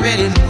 already know.